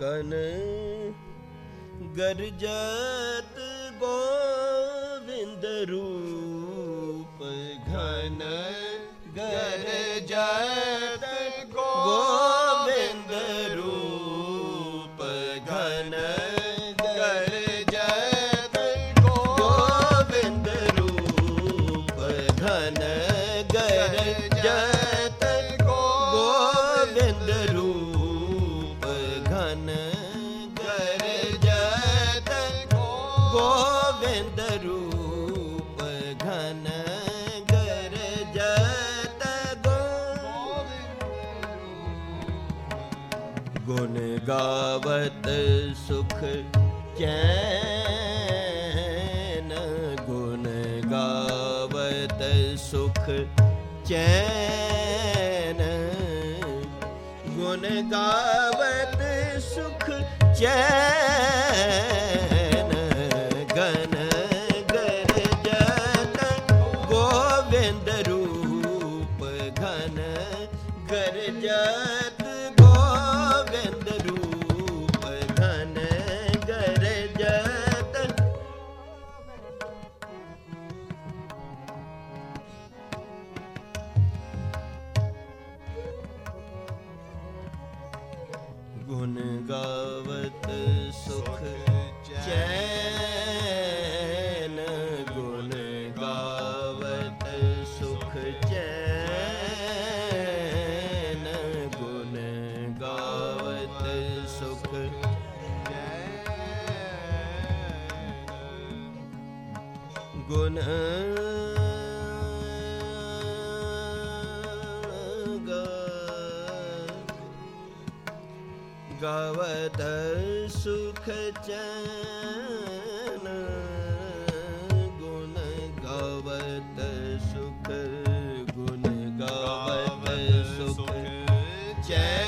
ਕਨ ਗਰਜਤ ਗੋਵਿੰਦ ਰੂਪ ਘਨ ਗੋਵਿੰਦ ਰੂਪ ਘਨ ਗਰਜਤ ਗੁਣ ਗਾਵਤ ਸੁਖ ਚੈਨ। ਗੁਣ ਗਾਵਤ ਸੁਖ ਚੈਨ। ਗੁਣ ਗਾਵਤ ਸੁਖ ਚੈਨ। ਗਾ ਗਵਤ ਸੁਖ ਚੈਨ ਗੁਣ ਗਵਤ ਸੁਖ ਗੁਣ ਗਵਤ ਸੁਖ ਚੈਨ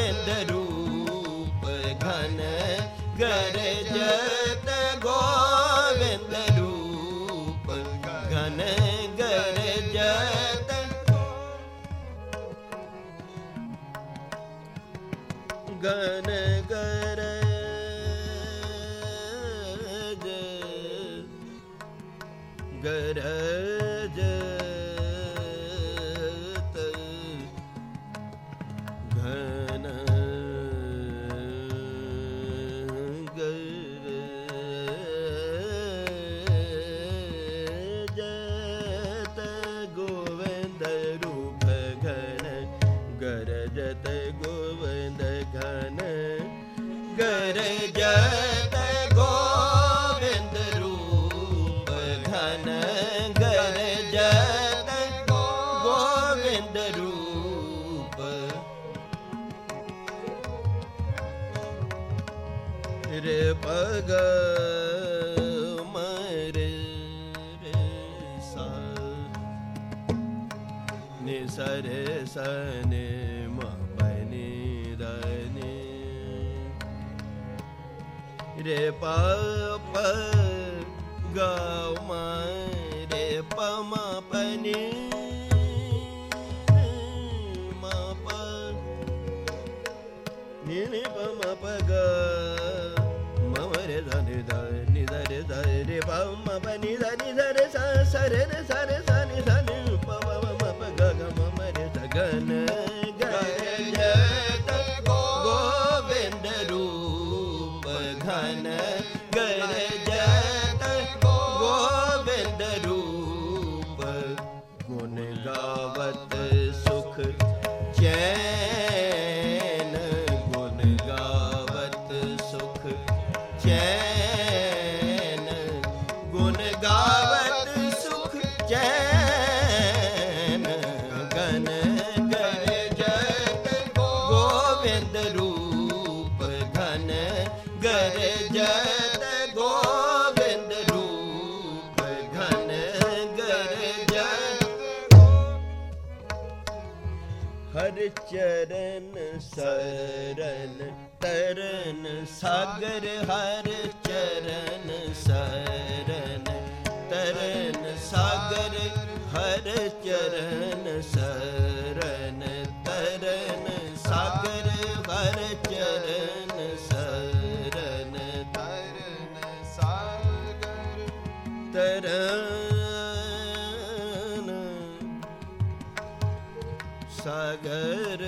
ਗੋਵਿੰਦ ਰੂਪ ਘਨ ਗਰਜਤ ਗੋਵਿੰਦ ਰੂਪ ਘਨ ਗਰਜਤ ਗਨ ਗਰਜ sare sane ma pani da ni re pa pa ga ma re pa ma pa ni ma pa ni ni pa ma pa ga ದ ನಿಧರೆ ದರೆ ಪಮ ನಿಧ ನಿಧರೆ ಸರೆ ಸರೆ ਗੋਬਿੰਦ ਰੂਪ ਘਨ ਚਰਨ ਸਰਨ ਤਰਨ ਸਾਗਰ ਹਰ ਚਰਨ ਸਾਗਰ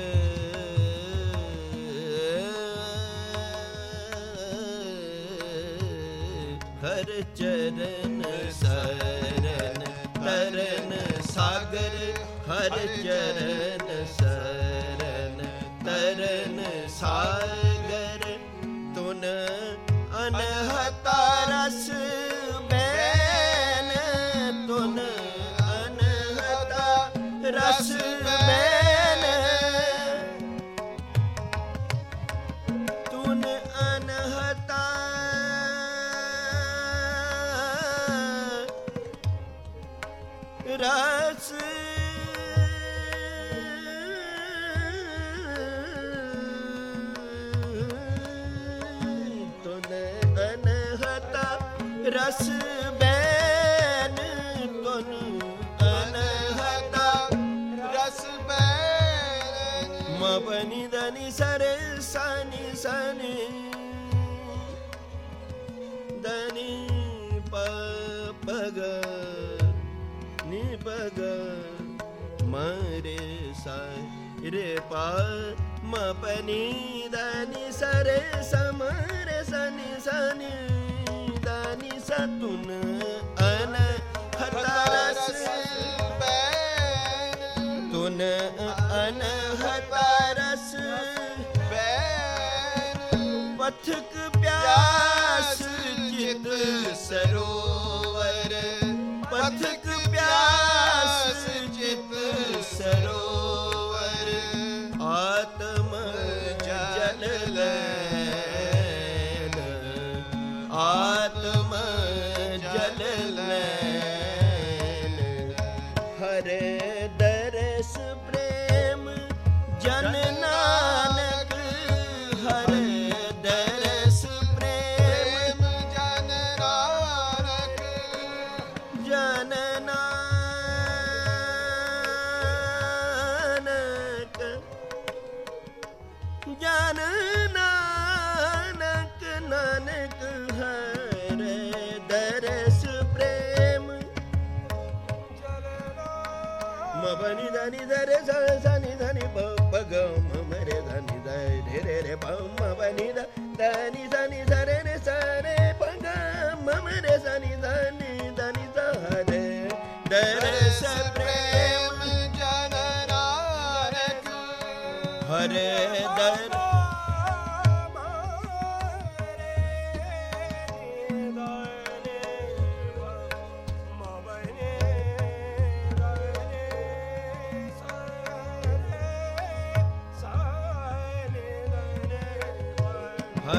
ਹਰ ਚਰਨ ਸਰਨ ਤਰਨ ਸਾਗਰ ਹਰ ਚਰਨ ਸਰਨ ਤਰਨ ਸਾਗਰ ਤੁਨ ਅਨਹਤਾ ਰਸ ਰਸ ਤੁਨ ਅਨਹਤਾ ਰਸ ਬੈਨ ਤੁਨ ਅਨਹਤਾ ਰਸ ਬੈਨ ਮਪਨੀ ਦਨੀ ਸਰੇ ਸਨੀ ਸਨੀ ਨੀ ਪਗ ਮਰੇ ਸਾ ਰੇ ਪਾ ਮਪਨੀ ਦਨੀ ਸਰੇ ਸਮਰੇ ਸਨੀ ਸਨੀ। ਦਨੀ ਸਤੁਨ ਅਨ ਹਤਾਰਸ ਬੈਨ ਤੁਨ ਅਨਹਤਾ ਰਸ ਬੈਨ ਪਥਕ ਪਿਆਸ ਜਿਤ ਸਰੋਵਰ। ਪਥਕ ਪਿਆਸ ਹਰੇ ਦਰਸ ਪ੍ਰੇਮ ਜਨ ਨਾਨਕ ధని ధని ధరే సని సని ధని ప గ మ రే ధని ధ రే రే రే ప మ ని ధని సని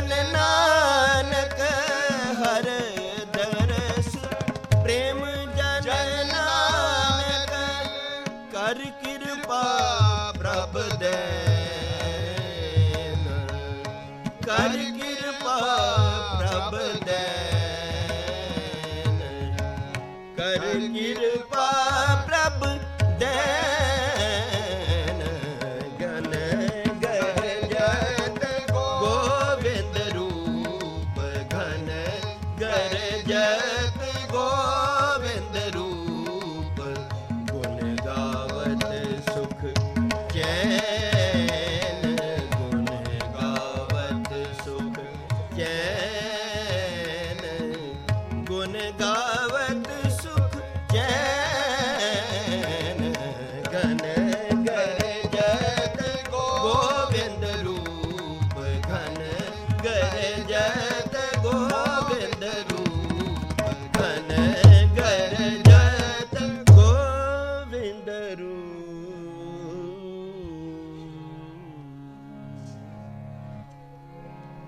ਜਨ ਨਾਨਕ ਹਰ ਦਰਸ, ਪ੍ਰੇਮ ਜਨ ਨਾਨਕ ਕਰ ਕਿਰਪਾ ਪ੍ਰਭ ਦੇਨ ਕਰ ਕਿਰਪਾ ਪ੍ਰਭ ਦੇਨ ਕਰ ਕਿਰਪਾ ਗੋਬਿੰਦ